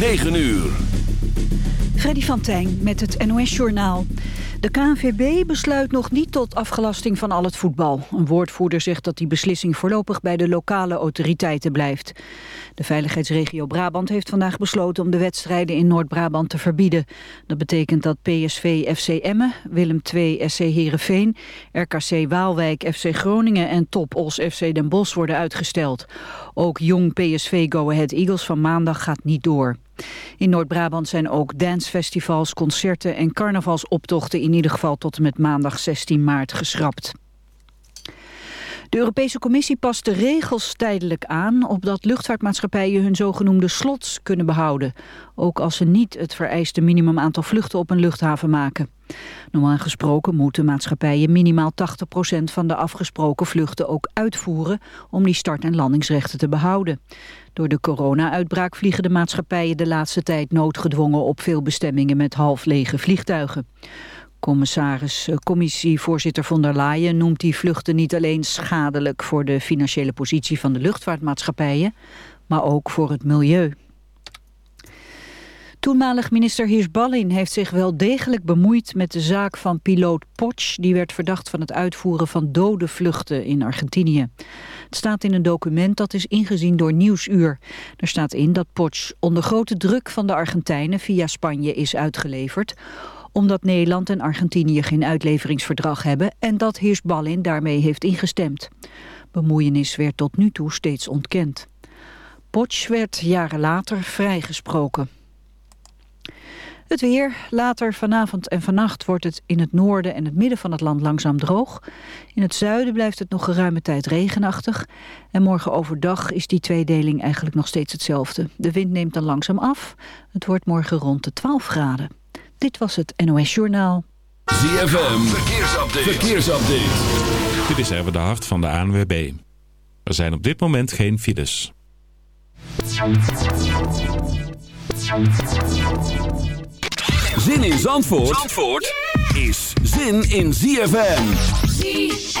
9 uur. Freddy van Tijn met het NOS-journaal. De KNVB besluit nog niet tot afgelasting van al het voetbal. Een woordvoerder zegt dat die beslissing voorlopig bij de lokale autoriteiten blijft. De veiligheidsregio Brabant heeft vandaag besloten om de wedstrijden in Noord-Brabant te verbieden. Dat betekent dat PSV FC Emmen, Willem II SC Heerenveen, RKC Waalwijk FC Groningen en Top Os FC Den Bosch worden uitgesteld. Ook jong PSV Go Ahead Eagles van maandag gaat niet door. In Noord-Brabant zijn ook dancefestivals, concerten en carnavalsoptochten in ieder geval tot en met maandag 16 maart geschrapt. De Europese Commissie past de regels tijdelijk aan... opdat luchtvaartmaatschappijen hun zogenoemde slots kunnen behouden. Ook als ze niet het vereiste minimum aantal vluchten op een luchthaven maken. Normaal gesproken moeten maatschappijen minimaal 80% van de afgesproken vluchten ook uitvoeren... om die start- en landingsrechten te behouden. Door de corona-uitbraak vliegen de maatschappijen de laatste tijd noodgedwongen op veel bestemmingen met half lege vliegtuigen. Commissaris, eh, commissievoorzitter von der Leyen noemt die vluchten niet alleen schadelijk voor de financiële positie van de luchtvaartmaatschappijen, maar ook voor het milieu. Toenmalig minister Hirsch-Ballin heeft zich wel degelijk bemoeid met de zaak van piloot Potsch... die werd verdacht van het uitvoeren van dode vluchten in Argentinië. Het staat in een document dat is ingezien door Nieuwsuur. Er staat in dat Potsch onder grote druk van de Argentijnen via Spanje is uitgeleverd omdat Nederland en Argentinië geen uitleveringsverdrag hebben en dat Hirsch-Ballin daarmee heeft ingestemd. Bemoeienis werd tot nu toe steeds ontkend. Potsch werd jaren later vrijgesproken. Het weer. Later vanavond en vannacht wordt het in het noorden en het midden van het land langzaam droog. In het zuiden blijft het nog geruime tijd regenachtig. En morgen overdag is die tweedeling eigenlijk nog steeds hetzelfde. De wind neemt dan langzaam af. Het wordt morgen rond de 12 graden. Dit was het NOS Journaal. ZFM. Verkeersupdate. Verkeersupdate. Dit is even de hart van de ANWB. Er zijn op dit moment geen files. Zin in Zandvoort, Zandvoort is zin in ZFM. ZFM.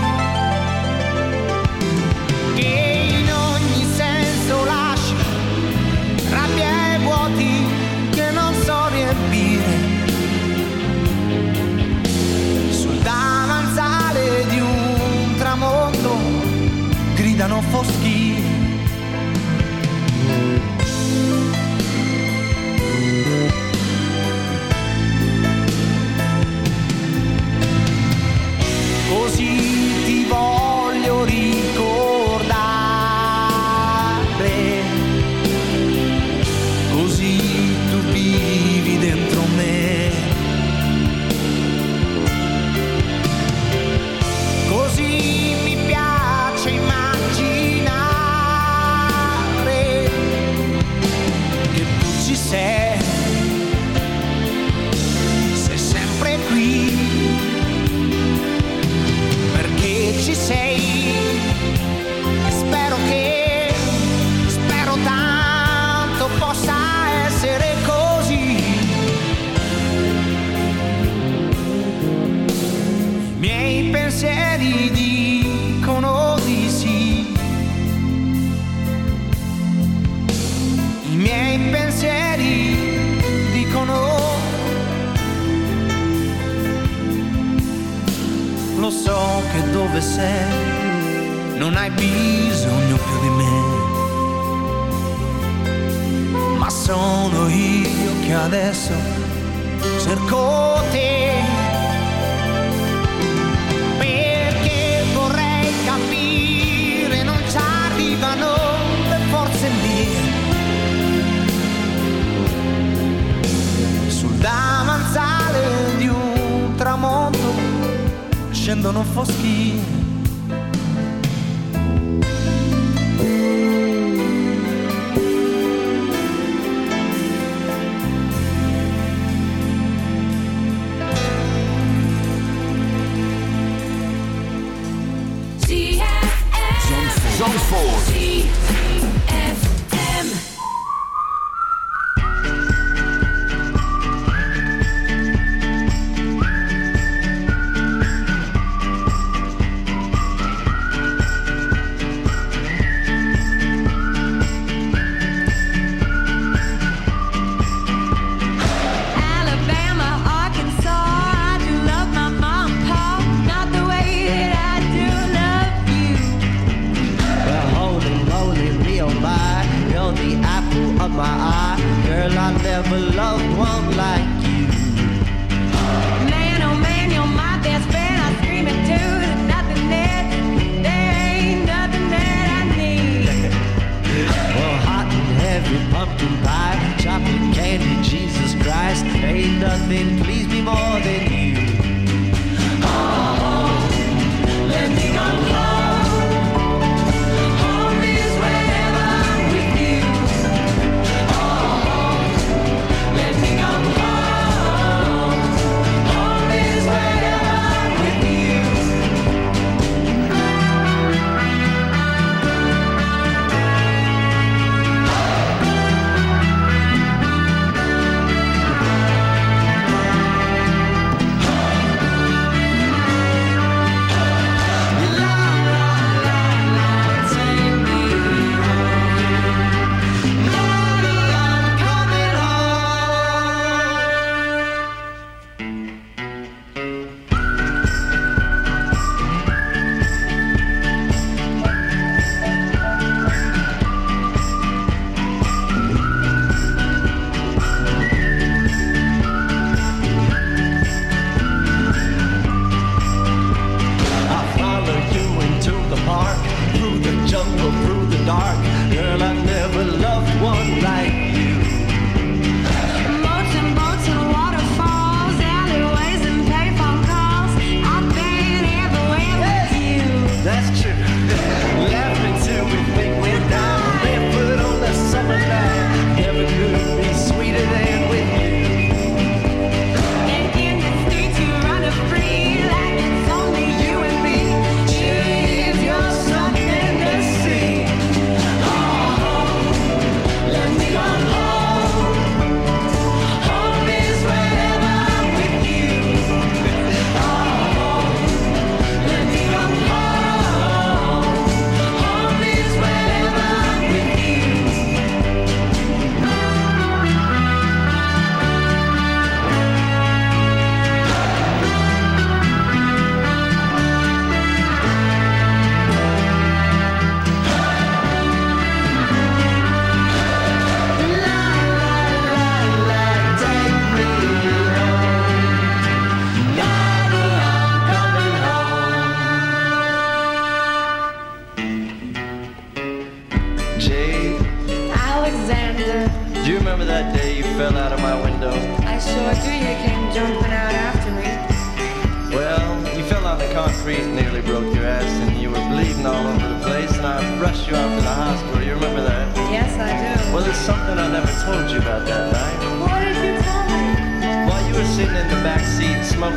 Show.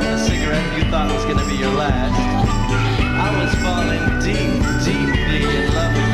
The cigarette you thought was gonna be your last. I was falling deep, deeply in love with you.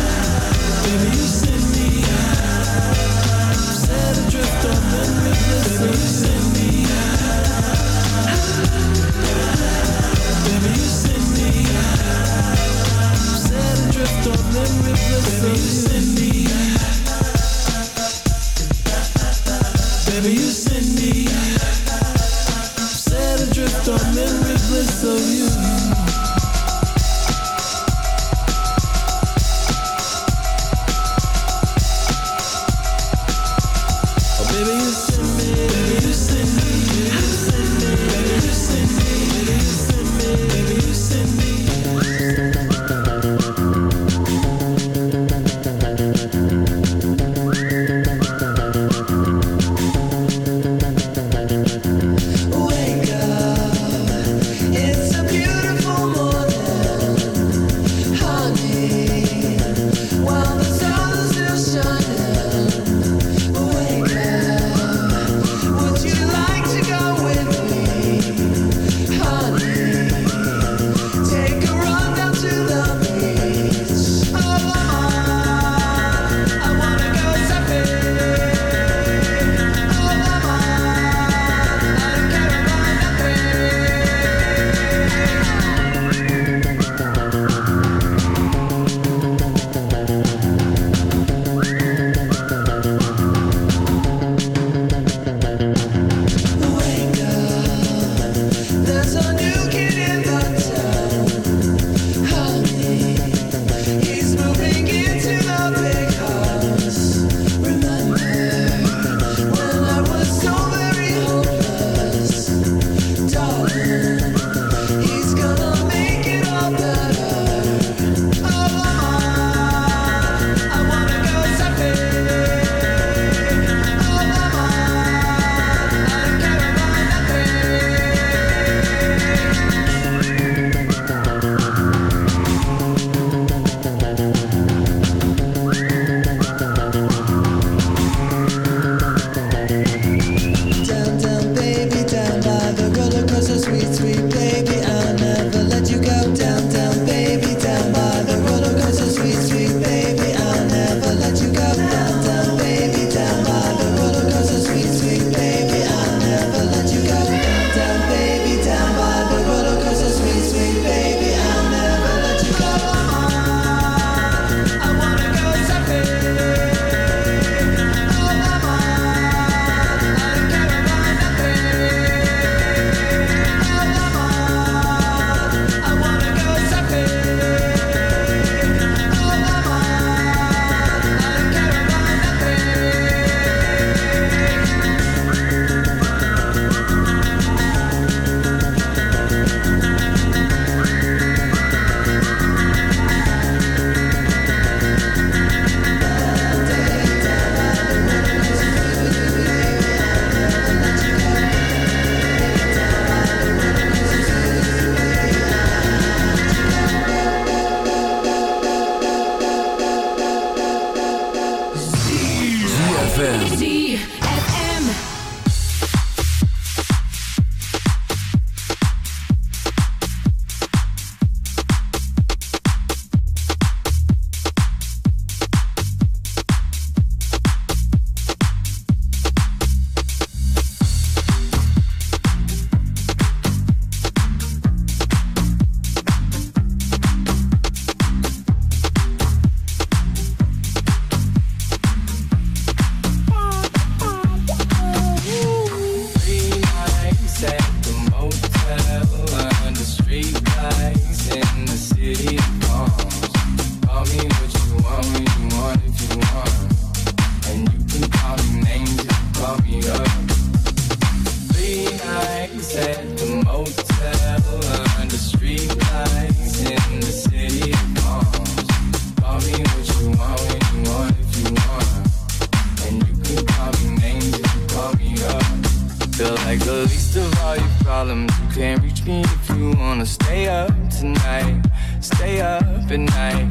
Stay up tonight, stay up at night.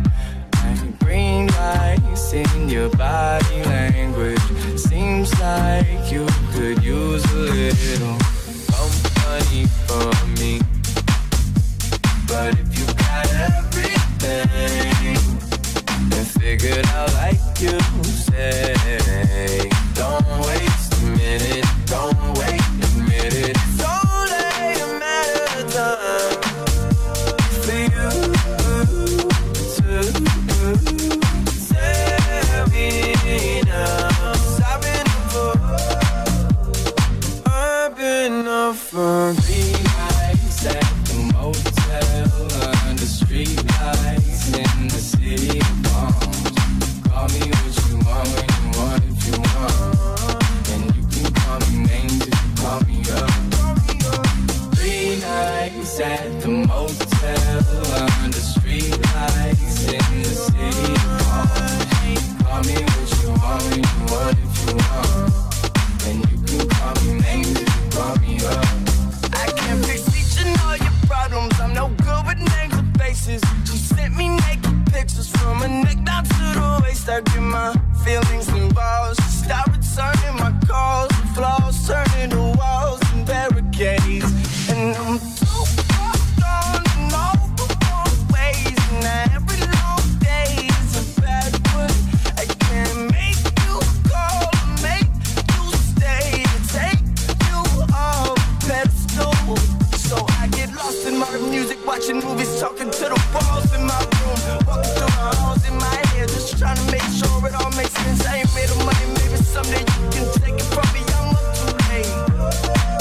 watching movies, talking to the walls in my room. Walking through my halls in my head, just trying to make sure it all makes sense. I ain't made of money, maybe someday you can take it from me. I'm up too late,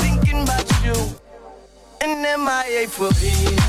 thinking about you. And MIA for me.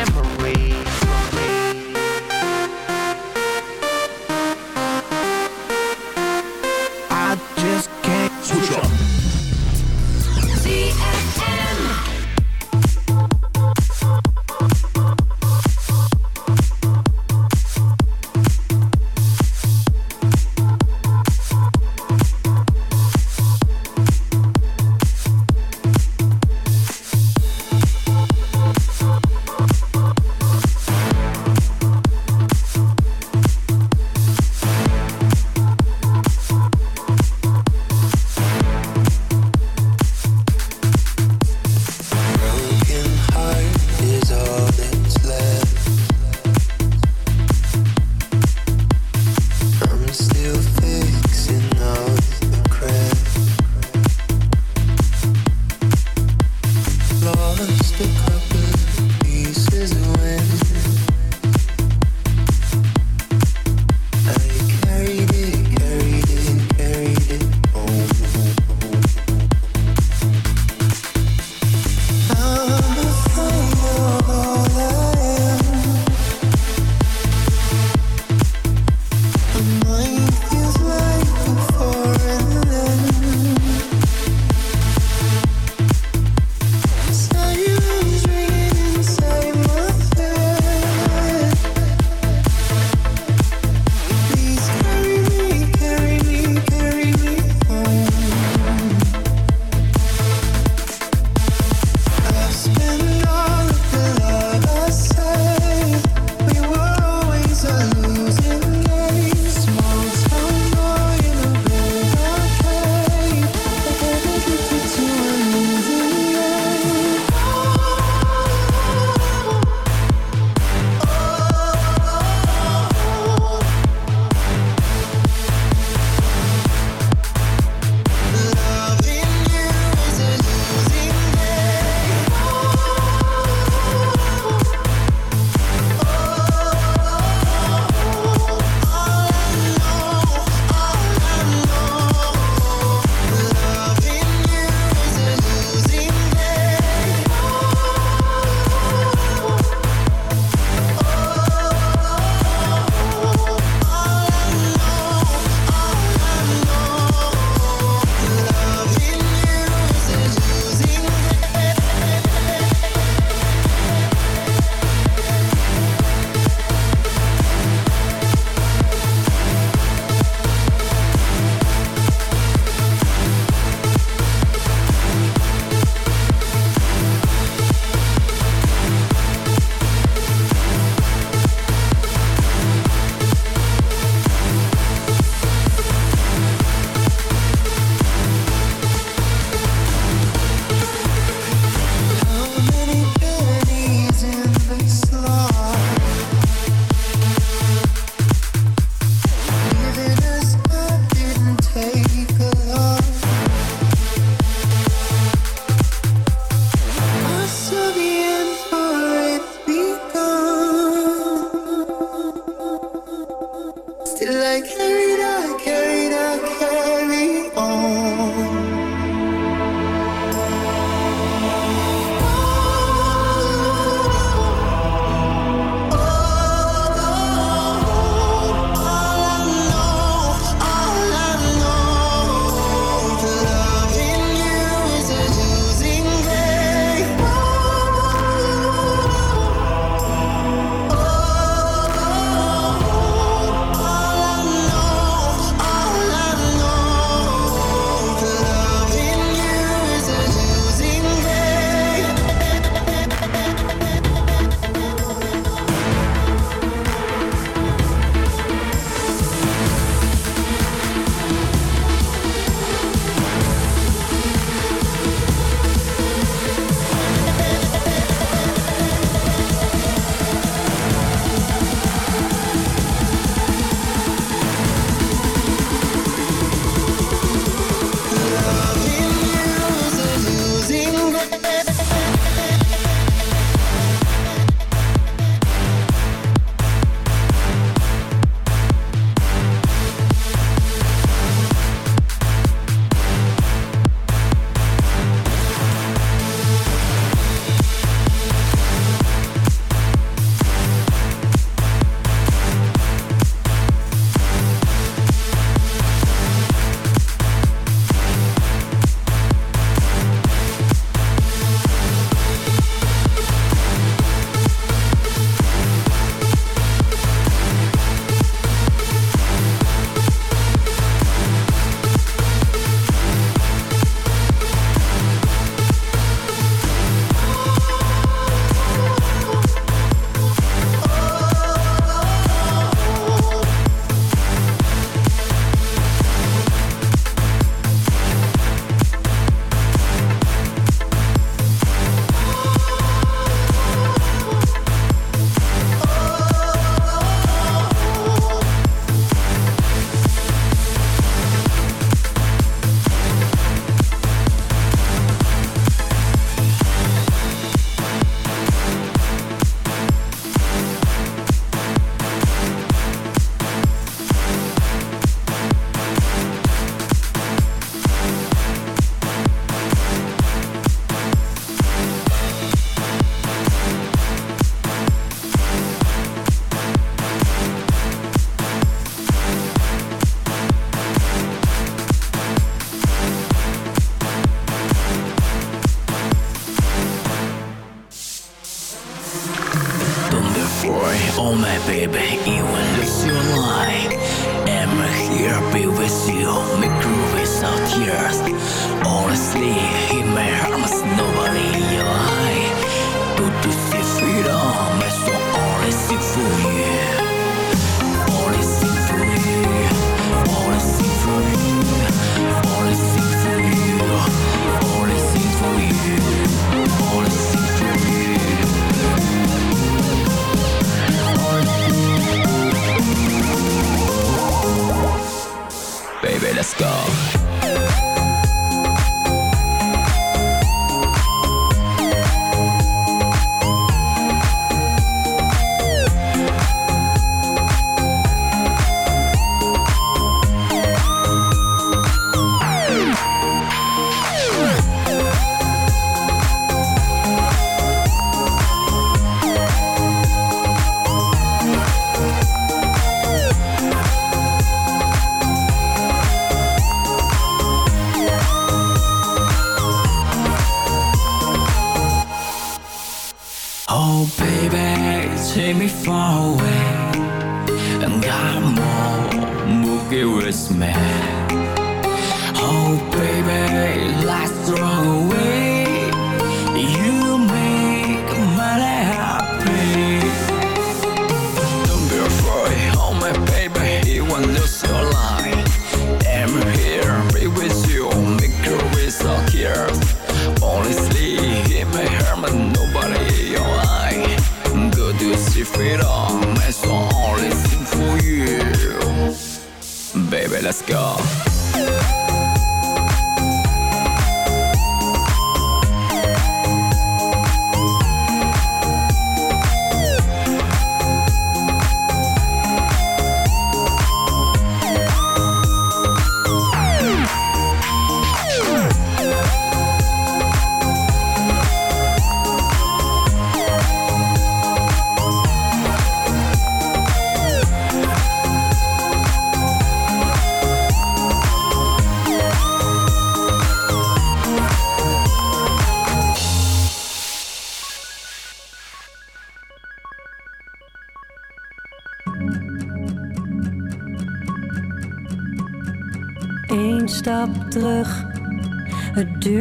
Let's go.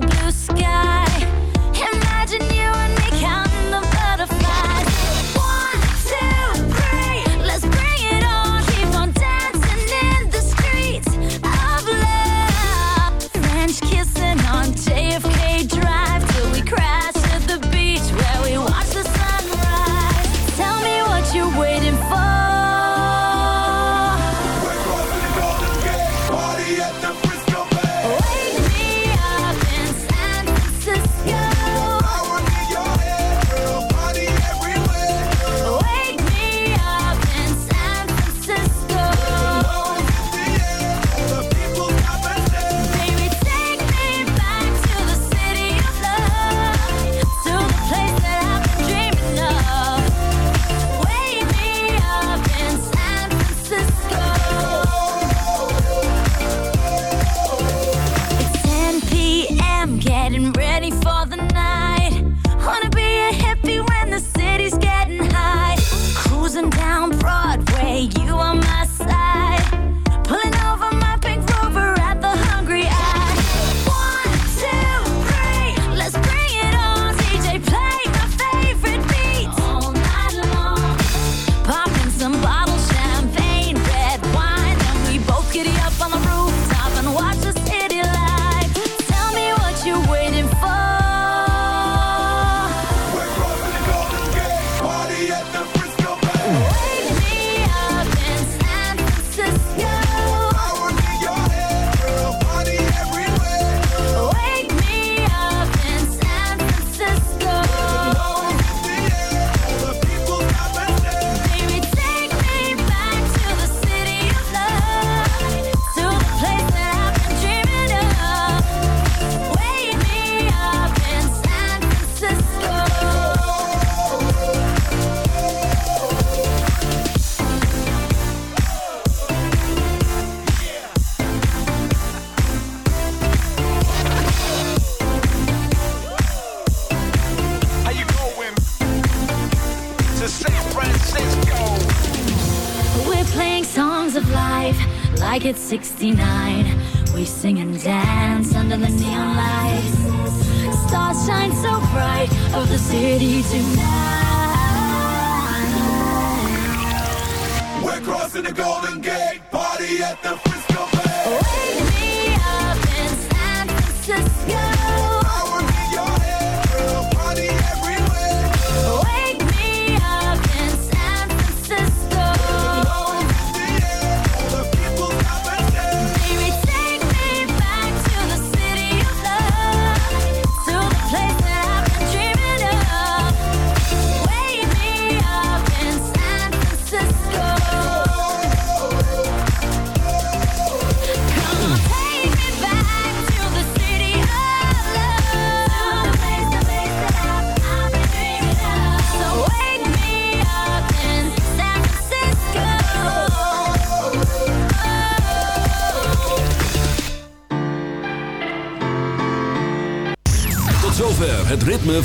the blue sky.